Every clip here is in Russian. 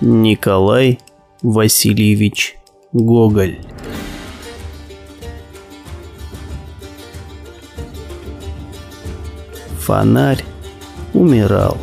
Николай Васильевич Гоголь. Фонарь умирал.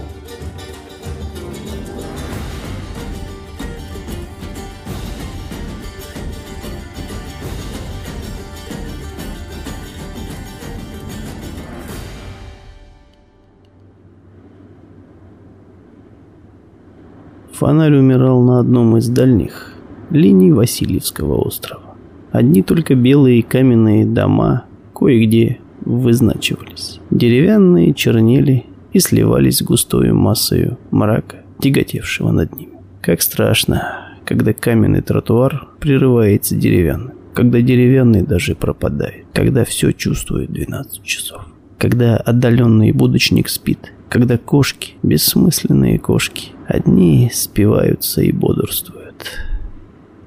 Фонарь умирал на одном из дальних линий Васильевского острова. Одни только белые каменные дома кое-где вызначивались. Деревянные чернели и сливались с густой массою мрака, тяготевшего над ними. Как страшно, когда каменный тротуар прерывается деревянным, когда деревянный даже пропадает, когда все чувствует 12 часов, когда отдаленный будочник спит, когда кошки, бессмысленные кошки, одни спиваются и бодрствуют.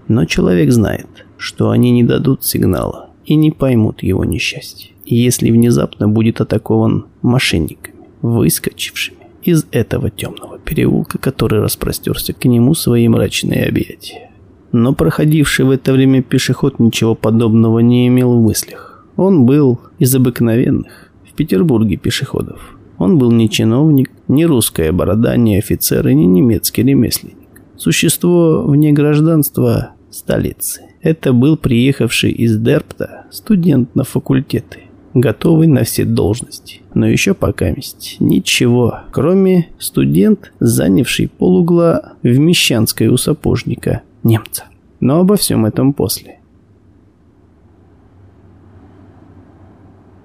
Но человек знает, что они не дадут сигнала и не поймут его несчастье, если внезапно будет атакован мошенниками, выскочившими из этого темного переулка, который распростерся к нему свои мрачные объятия. Но проходивший в это время пешеход ничего подобного не имел в мыслях. Он был из обыкновенных в Петербурге пешеходов. Он был не чиновник, не русская борода, не офицер и не немецкий ремесленник. Существо вне гражданства столицы. Это был приехавший из Дерпта студент на факультеты, готовый на все должности. Но еще пока месть ничего, кроме студент, занявший полугла в Мещанской у сапожника немца. Но обо всем этом после.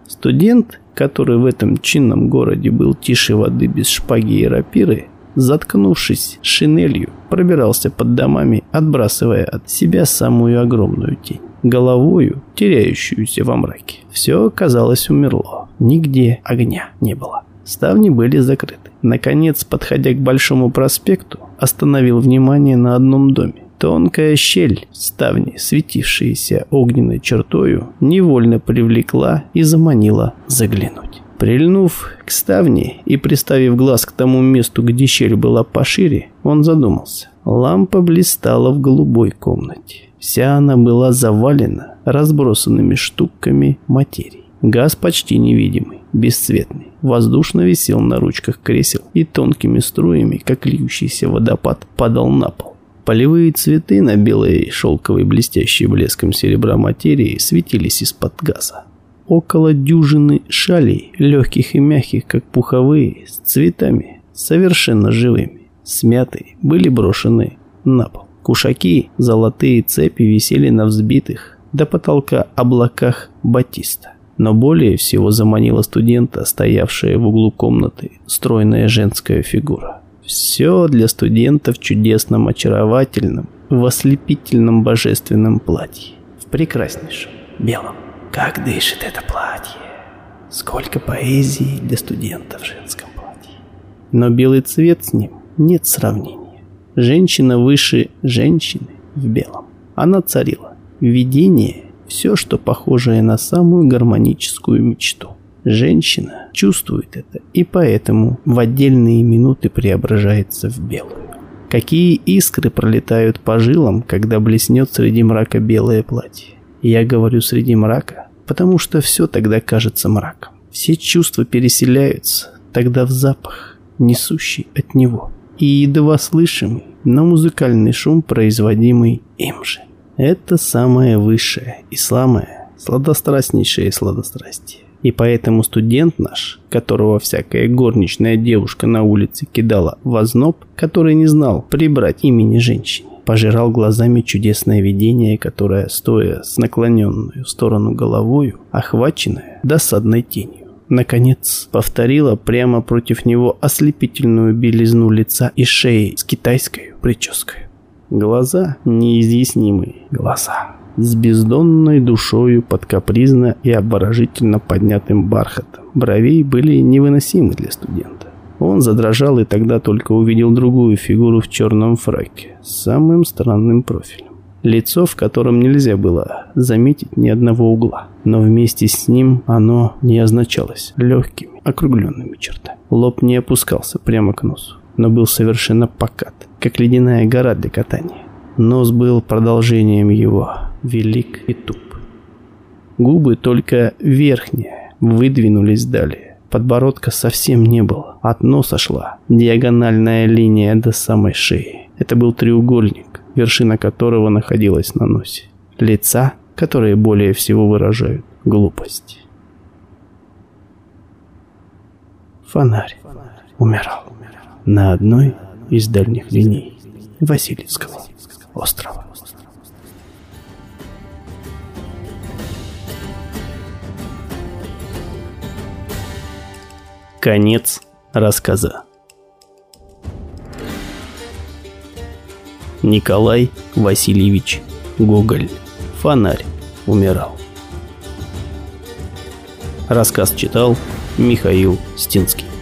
Студент который в этом чинном городе был тише воды без шпаги и рапиры, заткнувшись шинелью, пробирался под домами, отбрасывая от себя самую огромную тень. Головою, теряющуюся во мраке. Все, казалось, умерло. Нигде огня не было. Ставни были закрыты. Наконец, подходя к Большому проспекту, остановил внимание на одном доме. Тонкая щель в ставне, светившаяся огненной чертою, невольно привлекла и заманила заглянуть. Прильнув к ставне и приставив глаз к тому месту, где щель была пошире, он задумался. Лампа блистала в голубой комнате. Вся она была завалена разбросанными штуками материи. Газ почти невидимый, бесцветный, воздушно висел на ручках кресел и тонкими струями, как льющийся водопад, падал на пол. Полевые цветы на белой шелковой блестящей блеском серебра материи светились из-под газа. Около дюжины шалей, легких и мягких, как пуховые, с цветами, совершенно живыми, смятые, были брошены на пол. Кушаки, золотые цепи висели на взбитых до потолка облаках батиста. Но более всего заманила студента, стоявшая в углу комнаты, стройная женская фигура. Все для студента в чудесном, очаровательном, в ослепительном божественном платье. В прекраснейшем, белом. Как дышит это платье. Сколько поэзии для студента в женском платье. Но белый цвет с ним нет сравнения. Женщина выше женщины в белом. Она царила. Видение – все, что похожее на самую гармоническую мечту. Женщина чувствует это и поэтому в отдельные минуты преображается в белую. Какие искры пролетают по жилам, когда блеснет среди мрака белое платье. Я говорю среди мрака, потому что все тогда кажется мраком. Все чувства переселяются тогда в запах, несущий от него, и едва слышимый, но музыкальный шум, производимый им же. Это самое высшее и самое сладострастнейшее сладострастие. И поэтому студент наш, которого всякая горничная девушка на улице кидала в озноб, который не знал прибрать имени женщине, пожирал глазами чудесное видение, которое, стоя с наклоненную в сторону головою, охваченное досадной тенью, наконец повторила прямо против него ослепительную белизну лица и шеи с китайской прической. Глаза неизъяснимые глаза с бездонной душою под капризно и обворожительно поднятым бархатом. Бровей были невыносимы для студента. Он задрожал и тогда только увидел другую фигуру в черном фраке с самым странным профилем. Лицо, в котором нельзя было заметить ни одного угла, но вместе с ним оно не означалось легкими, округленными чертами. Лоб не опускался прямо к носу, но был совершенно покат, как ледяная гора для катания. Нос был продолжением его, велик и туп. Губы только верхние выдвинулись далее. Подбородка совсем не было. От носа шла диагональная линия до самой шеи. Это был треугольник, вершина которого находилась на носе. Лица, которые более всего выражают глупость. Фонарь умирал на одной из дальних линий Васильевского острова. Конец рассказа. Николай Васильевич Гоголь. Фонарь умирал. Рассказ читал Михаил Стинский.